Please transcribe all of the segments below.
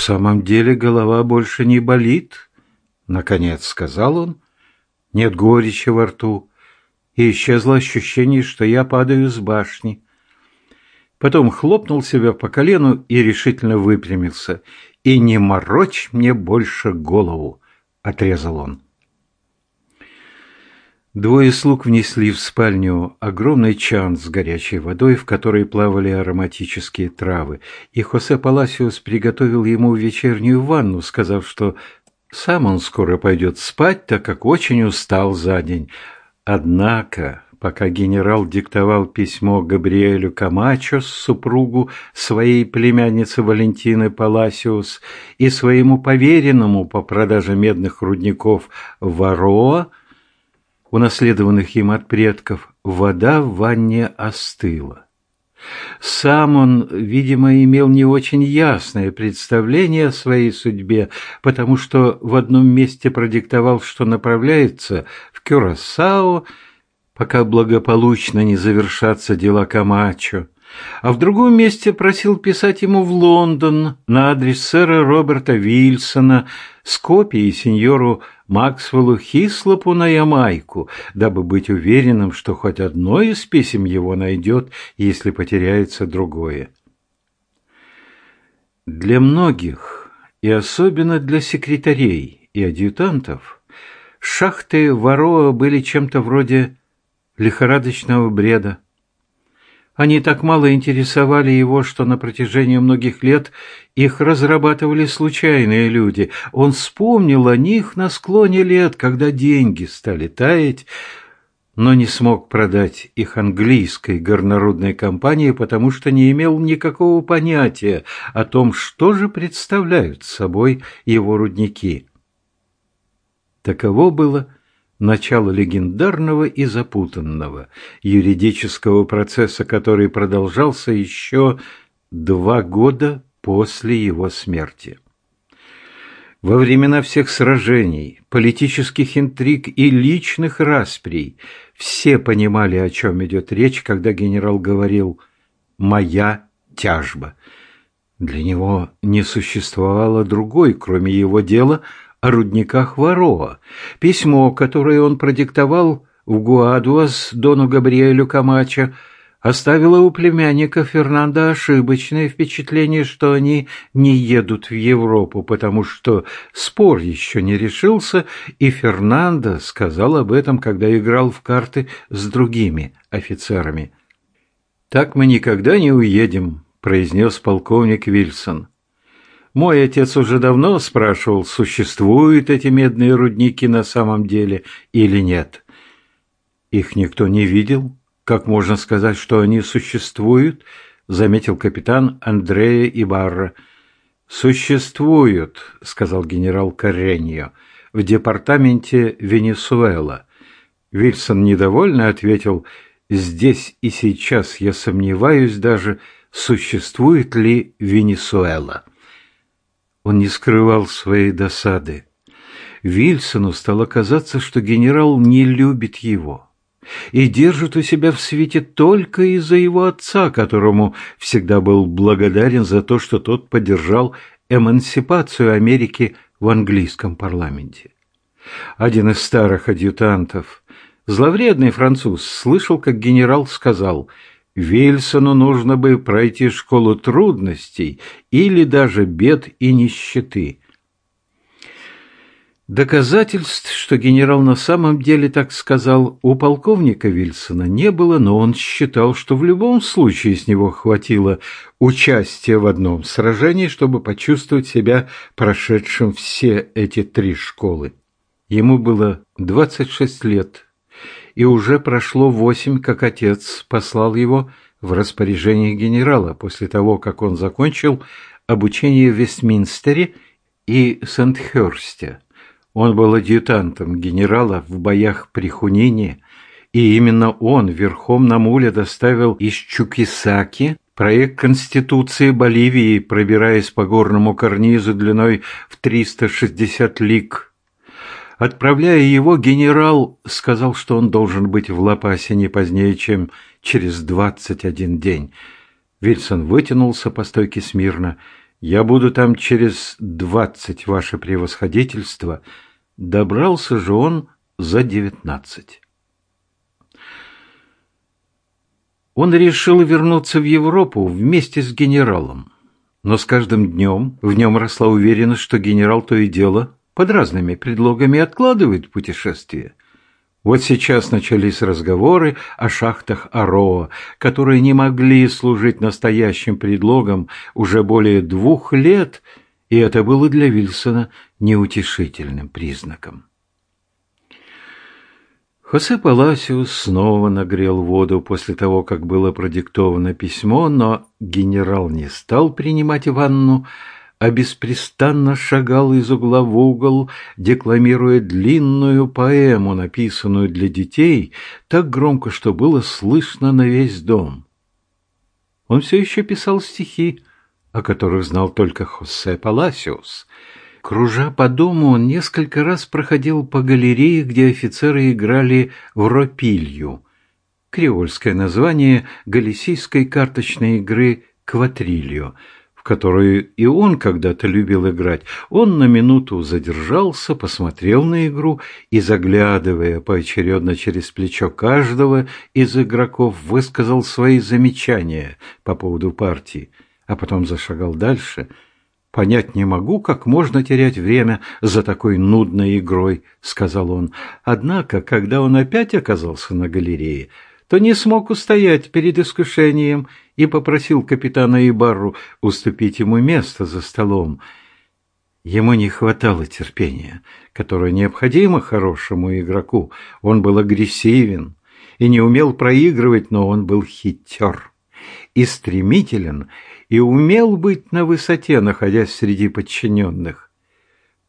«В самом деле голова больше не болит», — наконец сказал он. «Нет горечи во рту, и исчезло ощущение, что я падаю с башни». Потом хлопнул себя по колену и решительно выпрямился. «И не морочь мне больше голову», — отрезал он. Двое слуг внесли в спальню огромный чан с горячей водой, в которой плавали ароматические травы, и Хосе Паласиус приготовил ему вечернюю ванну, сказав, что сам он скоро пойдет спать, так как очень устал за день. Однако пока генерал диктовал письмо Габриэлю Камачо, супругу своей племянницы Валентины Паласиус, и своему поверенному по продаже медных рудников Вароа, унаследованных им от предков, вода в ванне остыла. Сам он, видимо, имел не очень ясное представление о своей судьбе, потому что в одном месте продиктовал, что направляется в Кюрасао, пока благополучно не завершатся дела Камачо, а в другом месте просил писать ему в Лондон на адрес сэра Роберта Вильсона с копией сеньору Максвеллу Хислопу на Ямайку, дабы быть уверенным, что хоть одно из писем его найдет, если потеряется другое. Для многих, и особенно для секретарей и адъютантов, шахты Вароа были чем-то вроде лихорадочного бреда. Они так мало интересовали его, что на протяжении многих лет их разрабатывали случайные люди. Он вспомнил о них на склоне лет, когда деньги стали таять, но не смог продать их английской горнорудной компании, потому что не имел никакого понятия о том, что же представляют собой его рудники. Таково было начало легендарного и запутанного юридического процесса, который продолжался еще два года после его смерти. Во времена всех сражений, политических интриг и личных расприй все понимали, о чем идет речь, когда генерал говорил «моя тяжба». Для него не существовало другой, кроме его дела, о рудниках Вароа, письмо, которое он продиктовал в Гуадуас Дону Габриэлю Камачо, оставило у племянника Фернанда ошибочное впечатление, что они не едут в Европу, потому что спор еще не решился, и Фернандо сказал об этом, когда играл в карты с другими офицерами. «Так мы никогда не уедем», – произнес полковник Вильсон. Мой отец уже давно спрашивал, существуют эти медные рудники на самом деле или нет. Их никто не видел. Как можно сказать, что они существуют? Заметил капитан Андрея Ибарра. «Существуют», — сказал генерал Кареньо, — «в департаменте Венесуэла». Вильсон недовольно ответил, «Здесь и сейчас я сомневаюсь даже, существует ли Венесуэла». Он не скрывал своей досады. Вильсону стало казаться, что генерал не любит его и держит у себя в свете только из-за его отца, которому всегда был благодарен за то, что тот поддержал эмансипацию Америки в английском парламенте. Один из старых адъютантов, зловредный француз, слышал, как генерал сказал – Вильсону нужно бы пройти школу трудностей или даже бед и нищеты. Доказательств, что генерал на самом деле так сказал, у полковника Вильсона не было, но он считал, что в любом случае с него хватило участия в одном сражении, чтобы почувствовать себя прошедшим все эти три школы. Ему было 26 лет, и уже прошло восемь, как отец послал его в распоряжение генерала после того, как он закончил обучение в Вестминстере и Сент-Хёрсте. Он был адъютантом генерала в боях при Хунине, и именно он верхом на муле доставил из Чукисаки проект Конституции Боливии, пробираясь по горному карнизу длиной в 360 лиг Отправляя его, генерал сказал, что он должен быть в Лапасе не позднее, чем через двадцать один день. Вильсон вытянулся по стойке смирно Я буду там через двадцать, ваше превосходительство. Добрался же он за девятнадцать. Он решил вернуться в Европу вместе с генералом. Но с каждым днем в нем росла уверенность, что генерал то и дело под разными предлогами откладывает путешествие. Вот сейчас начались разговоры о шахтах Ароа, которые не могли служить настоящим предлогом уже более двух лет, и это было для Вильсона неутешительным признаком. Хосе Паласиус снова нагрел воду после того, как было продиктовано письмо, но генерал не стал принимать ванну, а беспрестанно шагал из угла в угол, декламируя длинную поэму, написанную для детей, так громко, что было слышно на весь дом. Он все еще писал стихи, о которых знал только Хосе Паласиус — Кружа по дому, он несколько раз проходил по галерее, где офицеры играли в ропилью. Креольское название галисийской карточной игры «Кватрилью», которую и он когда-то любил играть. Он на минуту задержался, посмотрел на игру и, заглядывая поочередно через плечо каждого из игроков, высказал свои замечания по поводу партии, а потом зашагал дальше – «Понять не могу, как можно терять время за такой нудной игрой», — сказал он. Однако, когда он опять оказался на галерее, то не смог устоять перед искушением и попросил капитана Ибарру уступить ему место за столом. Ему не хватало терпения, которое необходимо хорошему игроку. Он был агрессивен и не умел проигрывать, но он был хитер и стремителен, и умел быть на высоте, находясь среди подчиненных.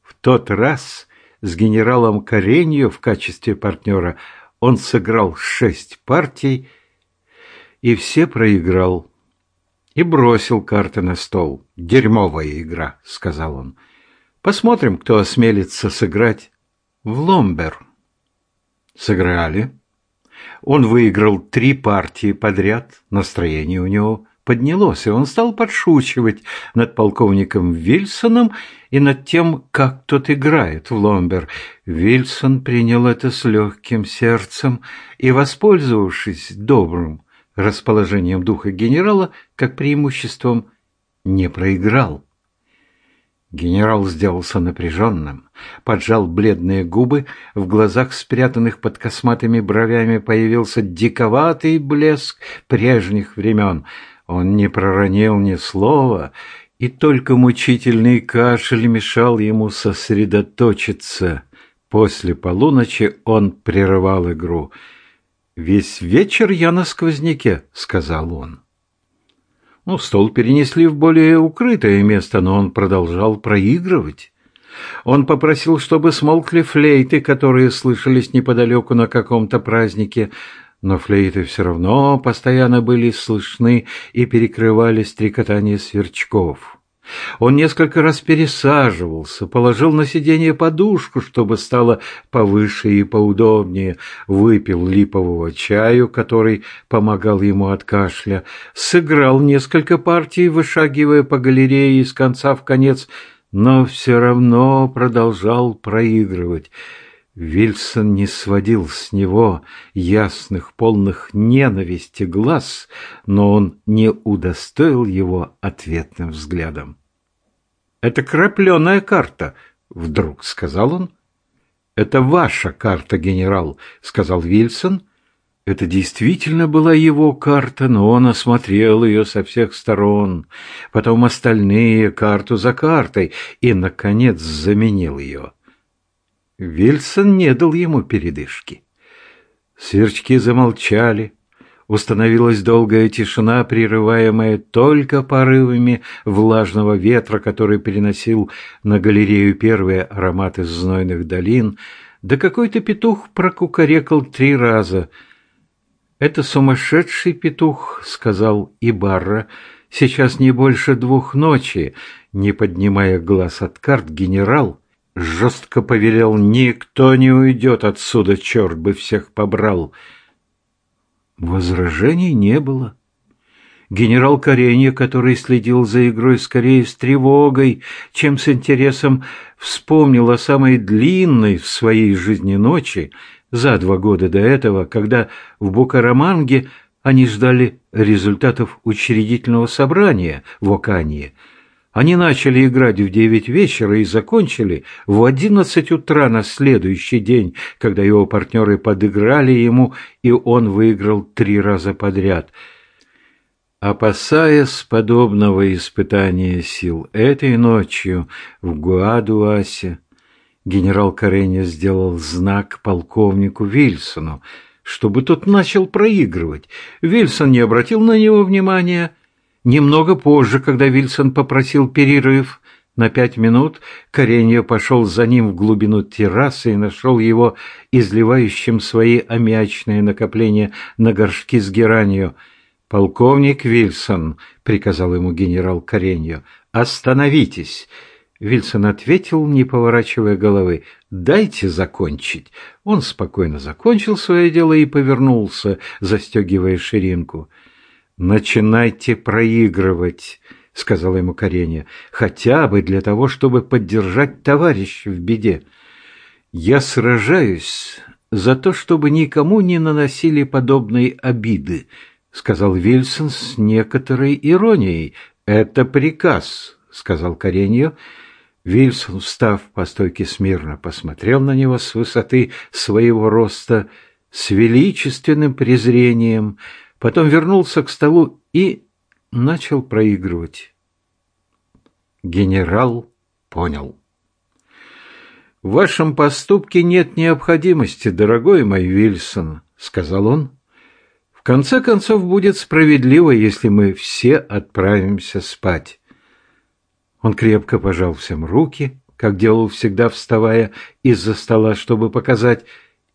В тот раз с генералом Каренью в качестве партнера он сыграл шесть партий и все проиграл. И бросил карты на стол. «Дерьмовая игра», — сказал он. «Посмотрим, кто осмелится сыграть в ломбер». Сыграли. Он выиграл три партии подряд, настроение у него поднялось, и он стал подшучивать над полковником Вильсоном и над тем, как тот играет в ломбер. Вильсон принял это с легким сердцем и, воспользовавшись добрым расположением духа генерала, как преимуществом, не проиграл. Генерал сделался напряженным, поджал бледные губы, в глазах, спрятанных под косматыми бровями, появился диковатый блеск прежних времен. Он не проронил ни слова, и только мучительный кашель мешал ему сосредоточиться. После полуночи он прерывал игру. «Весь вечер я на сквозняке», — сказал он. Ну, стол перенесли в более укрытое место, но он продолжал проигрывать. Он попросил, чтобы смолкли флейты, которые слышались неподалеку на каком-то празднике, но флейты все равно постоянно были слышны и перекрывали стрекотание сверчков. Он несколько раз пересаживался, положил на сиденье подушку, чтобы стало повыше и поудобнее, выпил липового чаю, который помогал ему от кашля, сыграл несколько партий, вышагивая по галерее из конца в конец, но все равно продолжал проигрывать. Вильсон не сводил с него ясных, полных ненависти глаз, но он не удостоил его ответным взглядом. «Это крапленая карта», — вдруг сказал он. «Это ваша карта, генерал», — сказал Вильсон. Это действительно была его карта, но он осмотрел ее со всех сторон, потом остальные карту за картой и, наконец, заменил ее. Вильсон не дал ему передышки. Сверчки замолчали. Установилась долгая тишина, прерываемая только порывами влажного ветра, который переносил на галерею первые ароматы знойных долин, да какой-то петух прокукарекал три раза. «Это сумасшедший петух», — сказал Ибарра, — «сейчас не больше двух ночи». Не поднимая глаз от карт, генерал жестко повелел, никто не уйдет отсюда, черт бы всех побрал. Возражений не было. Генерал Каренья, который следил за игрой скорее с тревогой, чем с интересом, вспомнил о самой длинной в своей жизни ночи, за два года до этого, когда в Букараманге они ждали результатов учредительного собрания в Оканье. Они начали играть в девять вечера и закончили в одиннадцать утра на следующий день, когда его партнеры подыграли ему, и он выиграл три раза подряд. Опасаясь подобного испытания сил этой ночью в Гуадуасе, генерал Кареня сделал знак полковнику Вильсону, чтобы тот начал проигрывать. Вильсон не обратил на него внимания. Немного позже, когда Вильсон попросил перерыв на пять минут, Каренья пошел за ним в глубину террасы и нашел его изливающим свои аммиачные накопления на горшки с геранью. «Полковник Вильсон», — приказал ему генерал Кареньо, — «остановитесь». Вильсон ответил, не поворачивая головы, «Дайте закончить». Он спокойно закончил свое дело и повернулся, застегивая ширинку. «Начинайте проигрывать», — сказал ему Каренья, «хотя бы для того, чтобы поддержать товарища в беде. Я сражаюсь за то, чтобы никому не наносили подобной обиды», — сказал Вильсон с некоторой иронией. «Это приказ», — сказал Кареньо, — Вильсон, встав по стойке смирно, посмотрел на него с высоты своего роста с величественным презрением, потом вернулся к столу и начал проигрывать. Генерал понял. «В вашем поступке нет необходимости, дорогой мой Вильсон», — сказал он. «В конце концов, будет справедливо, если мы все отправимся спать». Он крепко пожал всем руки, как делал всегда, вставая из-за стола, чтобы показать,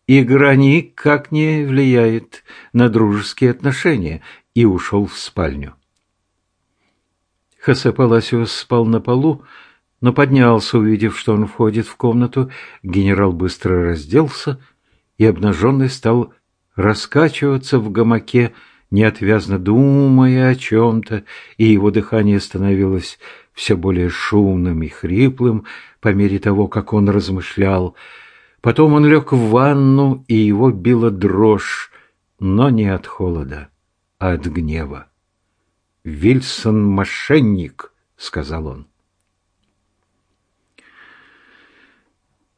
игра никак не влияет на дружеские отношения, и ушел в спальню. Хосе Паласиос спал на полу, но поднялся, увидев, что он входит в комнату. Генерал быстро разделся и, обнаженный, стал раскачиваться в гамаке, неотвязно думая о чем-то, и его дыхание становилось все более шумным и хриплым по мере того, как он размышлял. Потом он лег в ванну, и его била дрожь, но не от холода, а от гнева. «Вильсон — мошенник», — сказал он.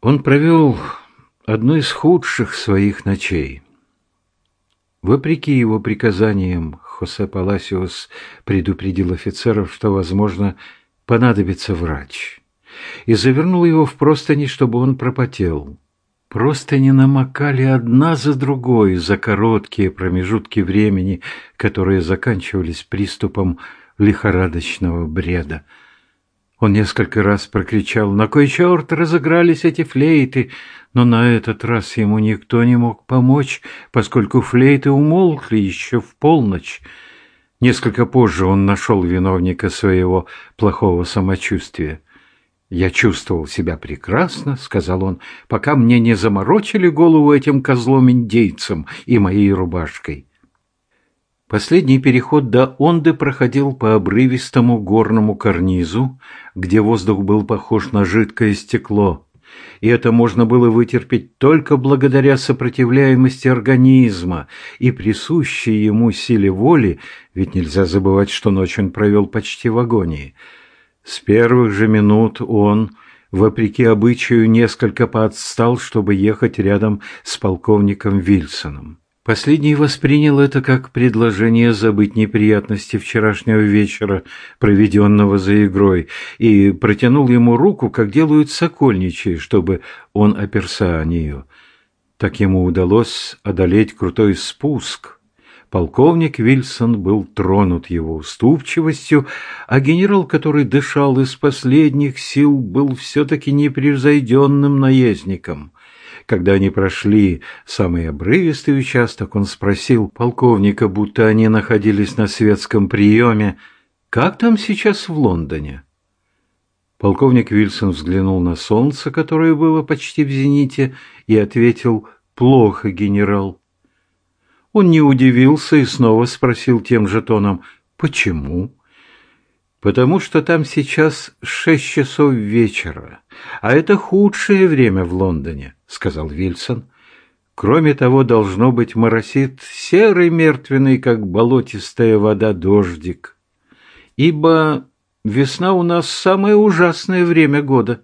Он провел одну из худших своих ночей. Вопреки его приказаниям, Хосе Паласиос предупредил офицеров, что, возможно, понадобится врач, и завернул его в простыни, чтобы он пропотел. Простыни намокали одна за другой за короткие промежутки времени, которые заканчивались приступом лихорадочного бреда. Он несколько раз прокричал «На кой черт разыгрались эти флейты?» Но на этот раз ему никто не мог помочь, поскольку флейты умолкли еще в полночь. Несколько позже он нашел виновника своего плохого самочувствия. «Я чувствовал себя прекрасно», — сказал он, — «пока мне не заморочили голову этим козлом-индейцем и моей рубашкой». Последний переход до Онды проходил по обрывистому горному карнизу, где воздух был похож на жидкое стекло и это можно было вытерпеть только благодаря сопротивляемости организма и присущей ему силе воли, ведь нельзя забывать, что ночь он провел почти в агонии. С первых же минут он, вопреки обычаю, несколько поотстал, чтобы ехать рядом с полковником Вильсоном. Последний воспринял это как предложение забыть неприятности вчерашнего вечера, проведенного за игрой, и протянул ему руку, как делают сокольничьи, чтобы он оперся о нее. Так ему удалось одолеть крутой спуск. Полковник Вильсон был тронут его уступчивостью, а генерал, который дышал из последних сил, был все-таки непревзойденным наездником. Когда они прошли самый обрывистый участок, он спросил полковника, будто они находились на светском приеме, «Как там сейчас в Лондоне?» Полковник Вильсон взглянул на солнце, которое было почти в зените, и ответил «Плохо, генерал». Он не удивился и снова спросил тем же тоном Почему? Потому что там сейчас шесть часов вечера, а это худшее время в Лондоне, сказал Вильсон. Кроме того, должно быть, моросит серый мертвенный, как болотистая вода, дождик. Ибо весна у нас самое ужасное время года.